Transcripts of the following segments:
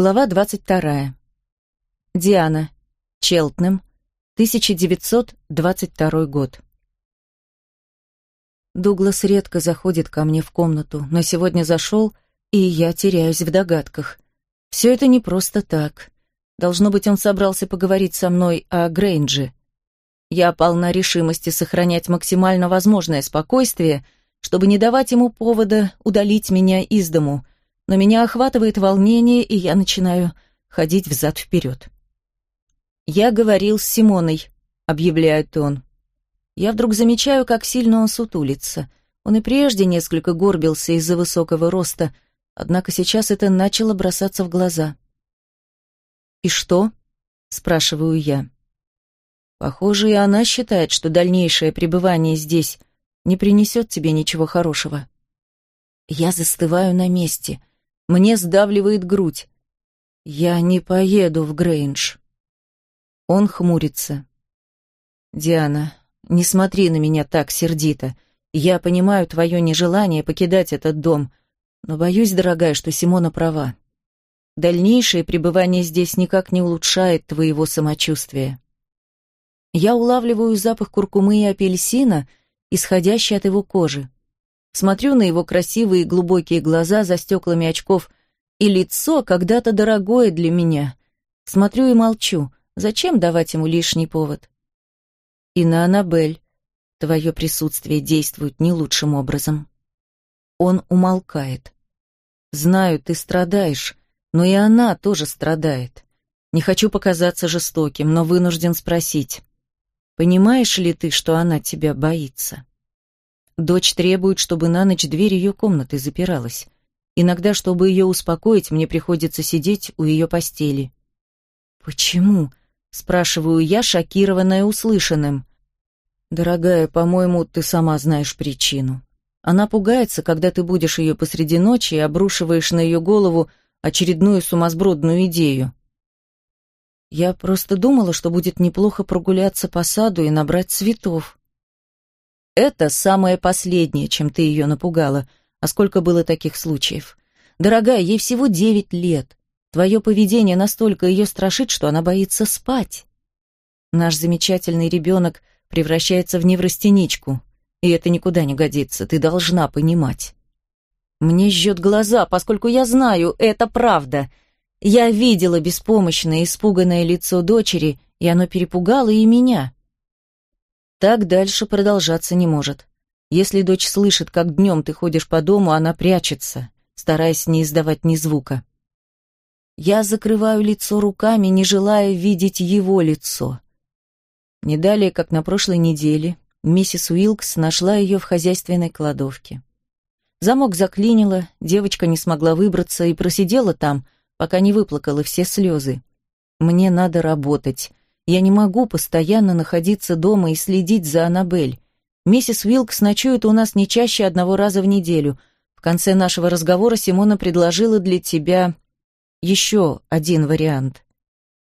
Глава 22. Диана. Челтнем. 1922 год. Дуглас редко заходит ко мне в комнату, но сегодня зашел, и я теряюсь в догадках. Все это не просто так. Должно быть, он собрался поговорить со мной о Грейнджи. Я полна решимости сохранять максимально возможное спокойствие, чтобы не давать ему повода удалить меня из дому — но меня охватывает волнение, и я начинаю ходить взад-вперед. «Я говорил с Симоной», — объявляет он. Я вдруг замечаю, как сильно он сутулится. Он и прежде несколько горбился из-за высокого роста, однако сейчас это начало бросаться в глаза. «И что?» — спрашиваю я. Похоже, и она считает, что дальнейшее пребывание здесь не принесет тебе ничего хорошего. Я застываю на месте. Мне сдавливает грудь. Я не поеду в Грейндж. Он хмурится. Диана, не смотри на меня так сердито. Я понимаю твое нежелание покидать этот дом, но боюсь, дорогая, что Симона права. Дальнейшее пребывание здесь никак не улучшает твоего самочувствия. Я улавливаю запах куркумы и апельсина, исходящий от его кожи. Смотрю на его красивые глубокие глаза за стеклами очков и лицо когда-то дорогое для меня. Смотрю и молчу. Зачем давать ему лишний повод? И на Аннабель твое присутствие действует не лучшим образом. Он умолкает. Знаю, ты страдаешь, но и она тоже страдает. Не хочу показаться жестоким, но вынужден спросить. Понимаешь ли ты, что она тебя боится? Дочь требует, чтобы на ночь дверь ее комнаты запиралась. Иногда, чтобы ее успокоить, мне приходится сидеть у ее постели. «Почему?» — спрашиваю я, шокированная услышанным. «Дорогая, по-моему, ты сама знаешь причину. Она пугается, когда ты будешь ее посреди ночи и обрушиваешь на ее голову очередную сумасбродную идею. Я просто думала, что будет неплохо прогуляться по саду и набрать цветов. Это самое последнее, чем ты ее напугала. А сколько было таких случаев? Дорогая, ей всего девять лет. Твое поведение настолько ее страшит, что она боится спать. Наш замечательный ребенок превращается в неврастеничку. И это никуда не годится, ты должна понимать. Мне жжет глаза, поскольку я знаю, это правда. Я видела беспомощное, испуганное лицо дочери, и оно перепугало и меня. Так дальше продолжаться не может. Если дочь слышит, как днем ты ходишь по дому, она прячется, стараясь не издавать ни звука. Я закрываю лицо руками, не желая видеть его лицо. Не далее, как на прошлой неделе, миссис Уилкс нашла ее в хозяйственной кладовке. Замок заклинило, девочка не смогла выбраться и просидела там, пока не выплакала все слезы. Мне надо работать, я не могу постоянно находиться дома и следить за Аннабель. Миссис Уилкс ночует у нас не чаще одного раза в неделю. В конце нашего разговора Симона предложила для тебя еще один вариант.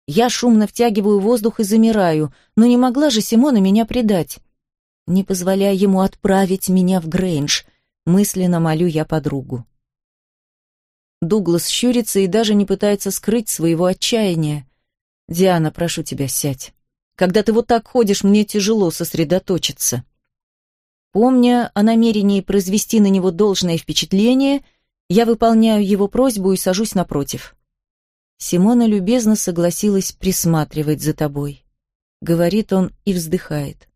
Я шумно втягиваю воздух и замираю, но не могла же Симона меня предать. Не позволяя ему отправить меня в Грейндж, мысленно молю я подругу. Дуглас щурится и даже не пытается скрыть своего отчаяния. «Диана, прошу тебя, сядь. Когда ты вот так ходишь, мне тяжело сосредоточиться». Помня о намерении произвести на него должное впечатление, я выполняю его просьбу и сажусь напротив. Симона любезно согласилась присматривать за тобой. Говорит он и вздыхает.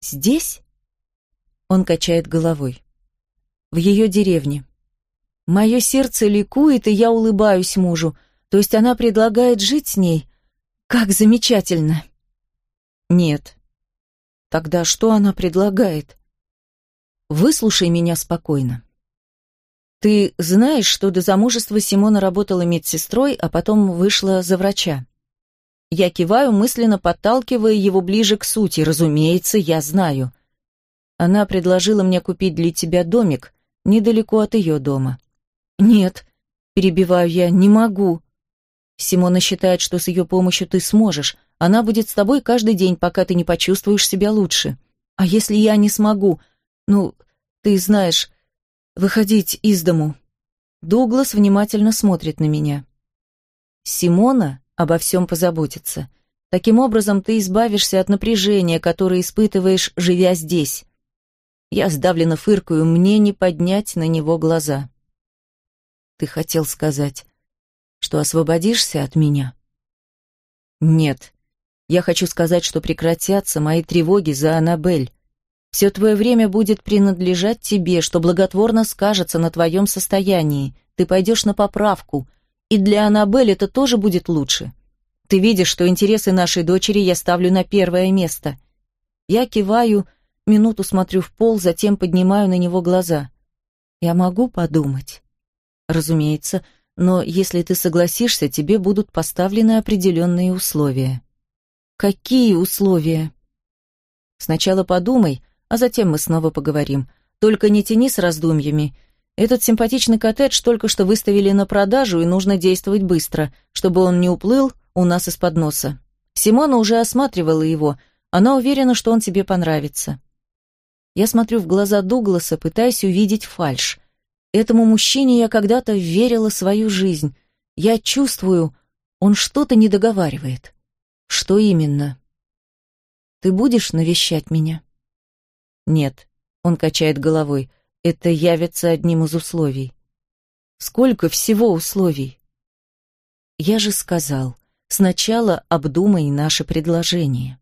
«Здесь?» Он качает головой. «В ее деревне. Мое сердце ликует, и я улыбаюсь мужу. То есть она предлагает жить с ней? Как замечательно!» «Нет». «Тогда что она предлагает?» «Выслушай меня спокойно. Ты знаешь, что до замужества Симона работала медсестрой, а потом вышла за врача?» Я киваю, мысленно подталкивая его ближе к сути. Разумеется, я знаю. Она предложила мне купить для тебя домик недалеко от ее дома. «Нет», — перебиваю я, — «не могу. Симона считает, что с ее помощью ты сможешь. Она будет с тобой каждый день, пока ты не почувствуешь себя лучше. А если я не смогу? Ну, ты знаешь, выходить из дому. Дуглас внимательно смотрит на меня. Симона обо всем позаботится. Таким образом, ты избавишься от напряжения, которое испытываешь, живя здесь. Я сдавленно фыркаю, мне не поднять на него глаза. Ты хотел сказать, что освободишься от меня? Нет. Я хочу сказать, что прекратятся мои тревоги за Аннабель. Все твое время будет принадлежать тебе, что благотворно скажется на твоем состоянии. Ты пойдешь на поправку. И для Аннабель это тоже будет лучше. Ты видишь, что интересы нашей дочери я ставлю на первое место. Я киваю, минуту смотрю в пол, затем поднимаю на него глаза. Я могу подумать? Разумеется, но если ты согласишься, тебе будут поставлены определенные условия. Какие условия? Сначала подумай, а затем мы снова поговорим. Только не тяни с раздумьями. Этот симпатичный коттедж только что выставили на продажу, и нужно действовать быстро, чтобы он не уплыл у нас из-под носа. Симона уже осматривала его, она уверена, что он тебе понравится. Я смотрю в глаза Дугласа, пытаясь увидеть фальшь. Этому мужчине я когда-то верила свою жизнь. Я чувствую, он что-то не договаривает. Что именно? Ты будешь навещать меня? Нет, он качает головой. Это явится одним из условий. Сколько всего условий? Я же сказал, сначала обдумай наше предложение.